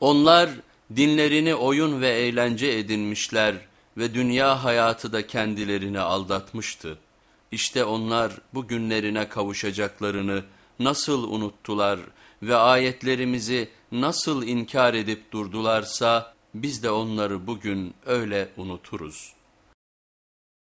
Onlar dinlerini oyun ve eğlence edinmişler ve dünya hayatı da kendilerini aldatmıştı. İşte onlar bu günlerine kavuşacaklarını nasıl unuttular ve ayetlerimizi nasıl inkar edip durdularsa biz de onları bugün öyle unuturuz.''